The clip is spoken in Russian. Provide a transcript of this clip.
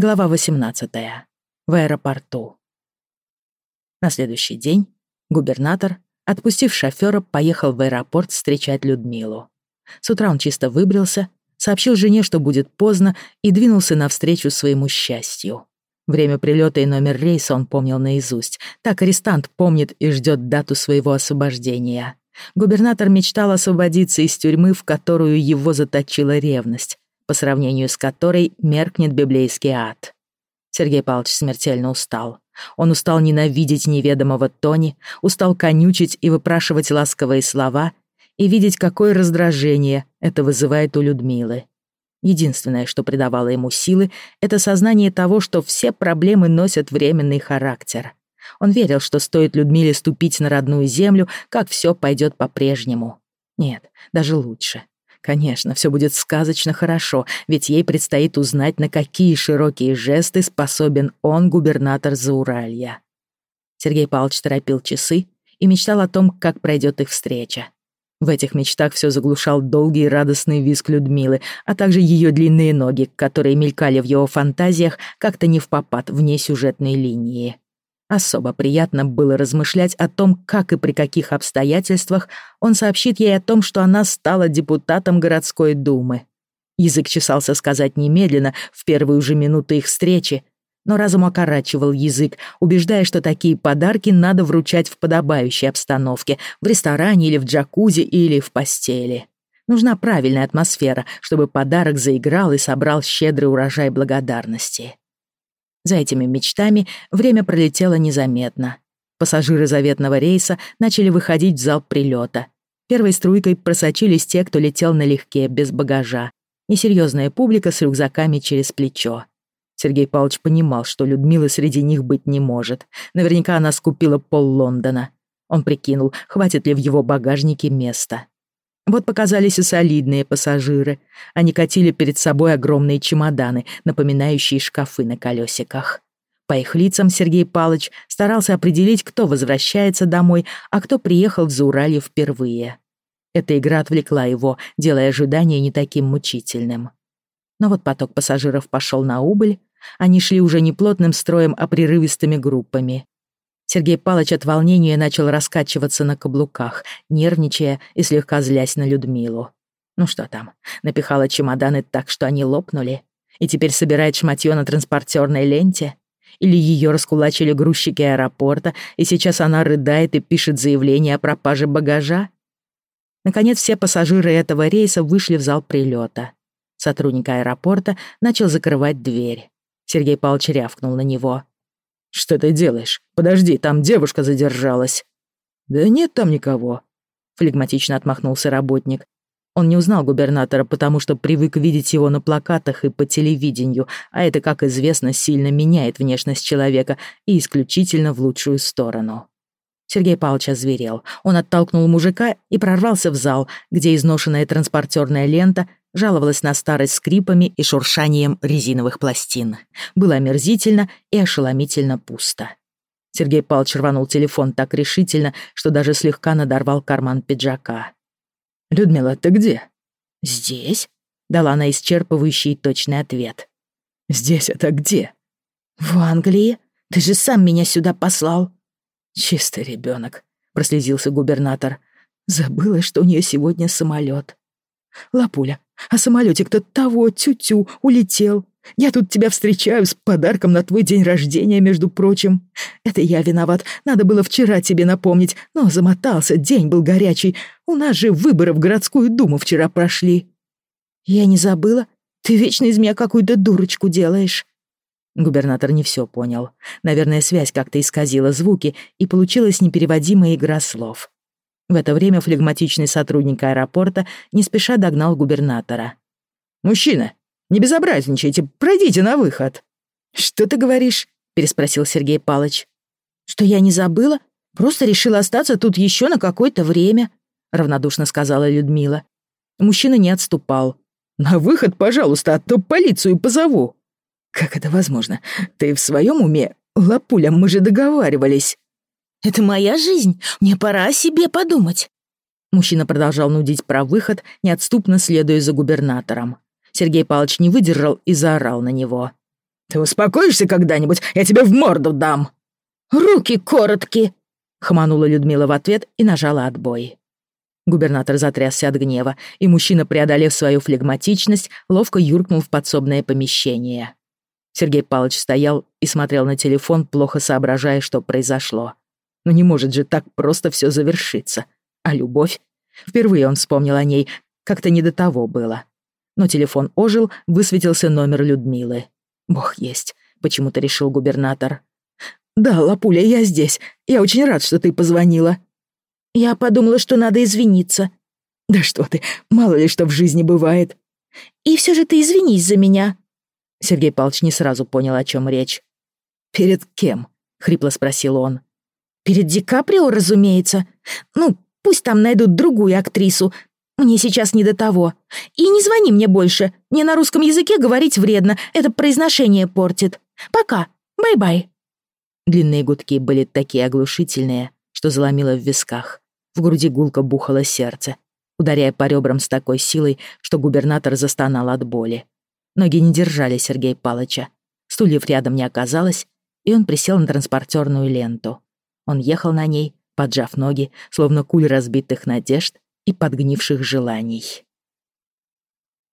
Глава 18. В аэропорту. На следующий день губернатор, отпустив шофера, поехал в аэропорт встречать Людмилу. С утра он чисто выбрился, сообщил жене, что будет поздно, и двинулся навстречу своему счастью. Время прилета и номер рейса он помнил наизусть. Так арестант помнит и ждет дату своего освобождения. Губернатор мечтал освободиться из тюрьмы, в которую его заточила ревность, по сравнению с которой меркнет библейский ад. Сергей Павлович смертельно устал. Он устал ненавидеть неведомого Тони, устал конючить и выпрашивать ласковые слова и видеть, какое раздражение это вызывает у Людмилы. Единственное, что придавало ему силы, это сознание того, что все проблемы носят временный характер. Он верил, что стоит Людмиле ступить на родную землю, как все пойдет по-прежнему. Нет, даже лучше. Конечно, все будет сказочно хорошо, ведь ей предстоит узнать, на какие широкие жесты способен он, губернатор Зауралья. Сергей Павлович торопил часы и мечтал о том, как пройдет их встреча. В этих мечтах все заглушал долгий и радостный визг Людмилы, а также ее длинные ноги, которые мелькали в его фантазиях как-то не в попад вне сюжетной линии. Особо приятно было размышлять о том, как и при каких обстоятельствах он сообщит ей о том, что она стала депутатом городской думы. Язык чесался сказать немедленно, в первую же минуту их встречи, но разум окорачивал язык, убеждая, что такие подарки надо вручать в подобающей обстановке, в ресторане или в джакузи или в постели. Нужна правильная атмосфера, чтобы подарок заиграл и собрал щедрый урожай благодарности. За этими мечтами время пролетело незаметно. Пассажиры заветного рейса начали выходить в зал прилета. Первой струйкой просочились те, кто летел налегке, без багажа. Несерьезная публика с рюкзаками через плечо. Сергей Павлович понимал, что Людмилы среди них быть не может. Наверняка она скупила пол Лондона. Он прикинул, хватит ли в его багажнике места. Вот показались и солидные пассажиры. Они катили перед собой огромные чемоданы, напоминающие шкафы на колесиках. По их лицам Сергей Палыч старался определить, кто возвращается домой, а кто приехал в Зауралье впервые. Эта игра отвлекла его, делая ожидание не таким мучительным. Но вот поток пассажиров пошел на убыль, они шли уже не плотным строем, а прерывистыми группами. Сергей Палыч от волнения начал раскачиваться на каблуках, нервничая и слегка злясь на Людмилу. Ну что там, напихала чемоданы так, что они лопнули? И теперь собирает шматьё на транспортерной ленте? Или ее раскулачили грузчики аэропорта, и сейчас она рыдает и пишет заявление о пропаже багажа? Наконец, все пассажиры этого рейса вышли в зал прилета. Сотрудник аэропорта начал закрывать дверь. Сергей Павлович рявкнул на него. «Что ты делаешь? Подожди, там девушка задержалась». «Да нет там никого», — флегматично отмахнулся работник. Он не узнал губернатора, потому что привык видеть его на плакатах и по телевидению, а это, как известно, сильно меняет внешность человека и исключительно в лучшую сторону. Сергей Павлович озверел. Он оттолкнул мужика и прорвался в зал, где изношенная транспортерная лента жаловалась на старость скрипами и шуршанием резиновых пластин. Было омерзительно и ошеломительно пусто. Сергей Павлович рванул телефон так решительно, что даже слегка надорвал карман пиджака. «Людмила, ты где?» «Здесь», — дала она исчерпывающий точный ответ. «Здесь это где?» «В Англии. Ты же сам меня сюда послал». «Чистый ребенок», — прослезился губернатор. «Забыла, что у нее сегодня самолет. «Лапуля, а самолетик-то того, тю-тю, улетел. Я тут тебя встречаю с подарком на твой день рождения, между прочим. Это я виноват, надо было вчера тебе напомнить, но замотался, день был горячий. У нас же выборы в городскую думу вчера прошли». «Я не забыла. Ты вечно из меня какую-то дурочку делаешь». Губернатор не все понял. Наверное, связь как-то исказила звуки, и получилась непереводимая игра слов. В это время флегматичный сотрудник аэропорта не спеша догнал губернатора. «Мужчина, не безобразничайте, пройдите на выход». «Что ты говоришь?» — переспросил Сергей Палыч. «Что я не забыла? Просто решила остаться тут еще на какое-то время», — равнодушно сказала Людмила. Мужчина не отступал. «На выход, пожалуйста, а то полицию позову». «Как это возможно? Ты в своем уме? Лапуля, мы же договаривались». Это моя жизнь. Мне пора о себе подумать». Мужчина продолжал нудить про выход, неотступно следуя за губернатором. Сергей Павлович не выдержал и заорал на него. Ты успокоишься когда-нибудь? Я тебе в морду дам!» «Руки короткие!» — хманула Людмила в ответ и нажала отбой. Губернатор затрясся от гнева, и мужчина, преодолев свою флегматичность, ловко юркнул в подсобное помещение. Сергей Павлович стоял и смотрел на телефон, плохо соображая, что произошло. Но не может же так просто все завершиться. А любовь? Впервые он вспомнил о ней, как-то не до того было. Но телефон ожил, высветился номер Людмилы. Бог есть, почему-то решил губернатор. «Да, Лапуля, я здесь. Я очень рад, что ты позвонила». «Я подумала, что надо извиниться». «Да что ты, мало ли что в жизни бывает». «И все же ты извинись за меня». Сергей Павлович не сразу понял, о чем речь. «Перед кем?» — хрипло спросил он. «Перед Ди Каприо, разумеется. Ну, пусть там найдут другую актрису. Мне сейчас не до того. И не звони мне больше. Мне на русском языке говорить вредно. Это произношение портит. Пока. Bye-bye». Длинные гудки были такие оглушительные, что заломило в висках. В груди гулко бухало сердце, ударяя по ребрам с такой силой, что губернатор застонал от боли. Ноги не держали Сергея Палыча. Стульев рядом не оказалось, и он присел на транспортерную ленту. Он ехал на ней, поджав ноги, словно куль разбитых надежд и подгнивших желаний.